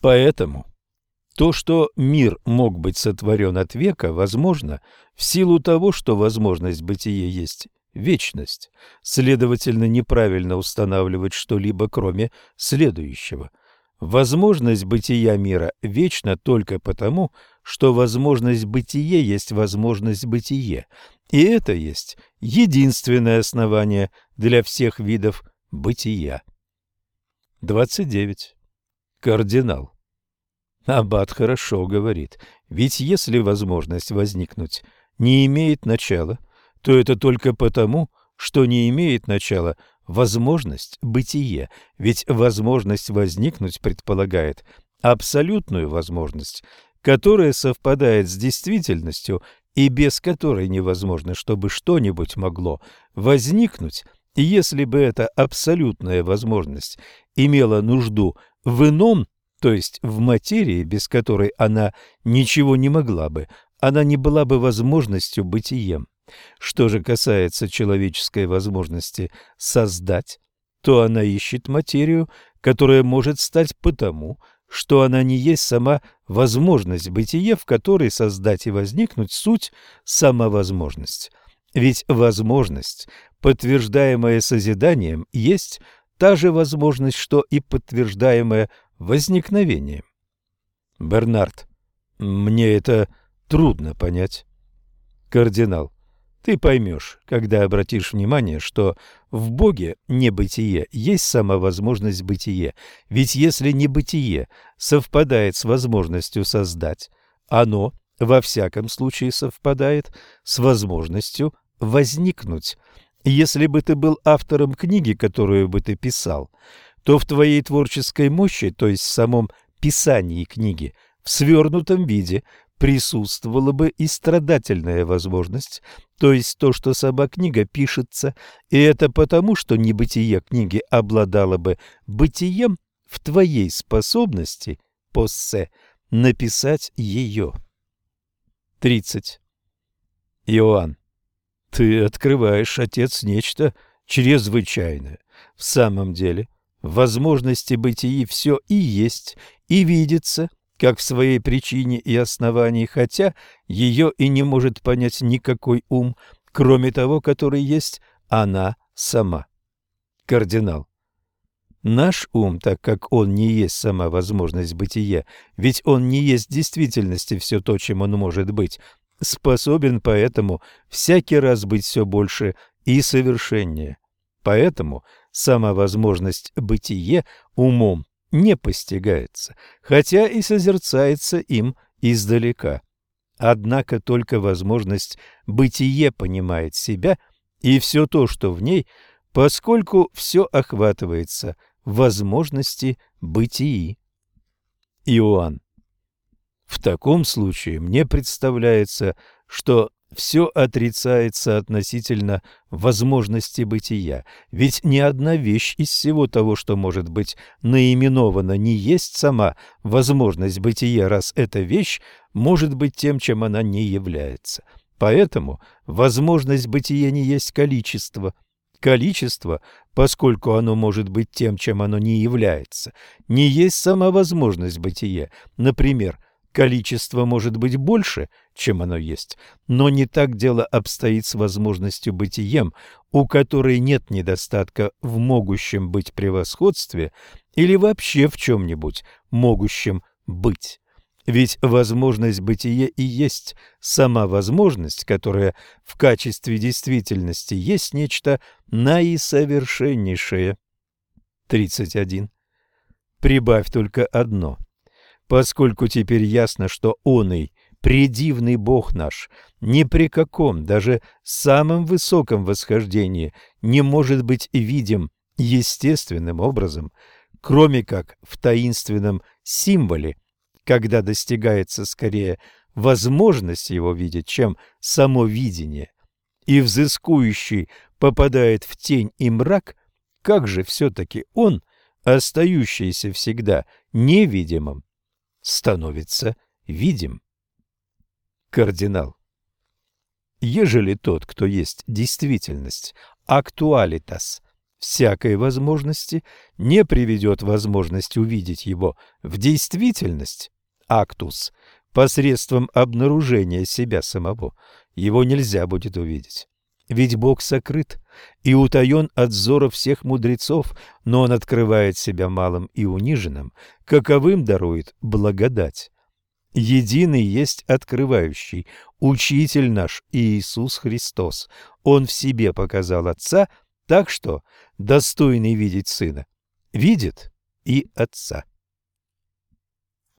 S1: Поэтому то, что мир мог быть сотворен от века, возможно, в силу того, что возможность бытия есть вечность. Следовательно, неправильно устанавливать что-либо, кроме следующего. Возможность бытия мира вечна только потому, что возможность бытия есть возможность бытия, и это есть единственное основание для всех видов бытия. 29. Кардинал. Аббат хорошо говорит, ведь если возможность возникнуть не имеет начала, то это только потому, что не имеет начала возможность бытие, ведь возможность возникнуть предполагает абсолютную возможность, которая совпадает с действительностью и без которой невозможно, чтобы что-нибудь могло возникнуть, и если бы эта абсолютная возможность имела нужду в ином, то есть в материи, без которой она ничего не могла бы, она не была бы возможностью бытием. Что же касается человеческой возможности создать, то она ищет материю, которая может стать потому, что она не есть сама возможность бытия, в которой создать и возникнуть суть сама возможность. Ведь возможность, подтверждаемая созиданием, есть та же возможность, что и подтверждаемая возникновением. Бернард, мне это трудно понять. Кардинал, ты поймешь, когда обратишь внимание, что в Боге небытие есть сама возможность бытия, ведь если небытие совпадает с возможностью создать, оно во всяком случае совпадает с возможностью возникнуть. Если бы ты был автором книги, которую бы ты писал, то в твоей творческой мощи, то есть в самом писании книги, в свернутом виде присутствовала бы и страдательная возможность, то есть то, что сама книга пишется, и это потому, что небытие книги обладало бы бытием в твоей способности, поссе, написать ее. 30. Иоанн, ты открываешь, отец, нечто чрезвычайное. В самом деле, возможности бытии все и есть, и видится, как в своей причине и основании, хотя ее и не может понять никакой ум, кроме того, который есть она сама. Кардинал. Наш ум, так как он не есть сама возможность бытия, ведь он не есть в действительности все то, чем он может быть, способен поэтому всякий раз быть все больше и совершеннее. Поэтому сама возможность бытия умом не постигается, хотя и созерцается им издалека. Однако только возможность бытие понимает себя и все то, что в ней, поскольку все охватывается возможности бытии. Иоанн. В таком случае мне представляется, что все отрицается относительно возможности бытия, ведь ни одна вещь из всего того, что может быть наименована, не есть сама возможность бытия, раз эта вещь может быть тем, чем она не является. Поэтому возможность бытия не есть количество. Количество, поскольку оно может быть тем, чем оно не является, не есть сама возможность бытия. Например, Количество может быть больше, чем оно есть, но не так дело обстоит с возможностью бытием, у которой нет недостатка в могущем быть превосходстве или вообще в чем-нибудь могущем быть. Ведь возможность бытия и есть сама возможность, которая в качестве действительности есть нечто наисовершеннейшее. 31. Прибавь только одно – поскольку теперь ясно, что он и предивный Бог наш ни при каком, даже самом высоком восхождении не может быть видим естественным образом, кроме как в таинственном символе, когда достигается скорее возможность его видеть, чем само видение, и взыскующий попадает в тень и мрак, как же все-таки он, остающийся всегда невидимым, становится видим. кардинал. Ежели тот, кто есть действительность, актуалитас, всякой возможности, не приведет возможность увидеть его в действительность, актус, посредством обнаружения себя самого, его нельзя будет увидеть. Ведь Бог сокрыт и утаен от взора всех мудрецов, но Он открывает себя малым и униженным, каковым дарует благодать. Единый есть открывающий, Учитель наш Иисус Христос. Он в себе показал Отца, так что достойный видеть Сына, видит и Отца.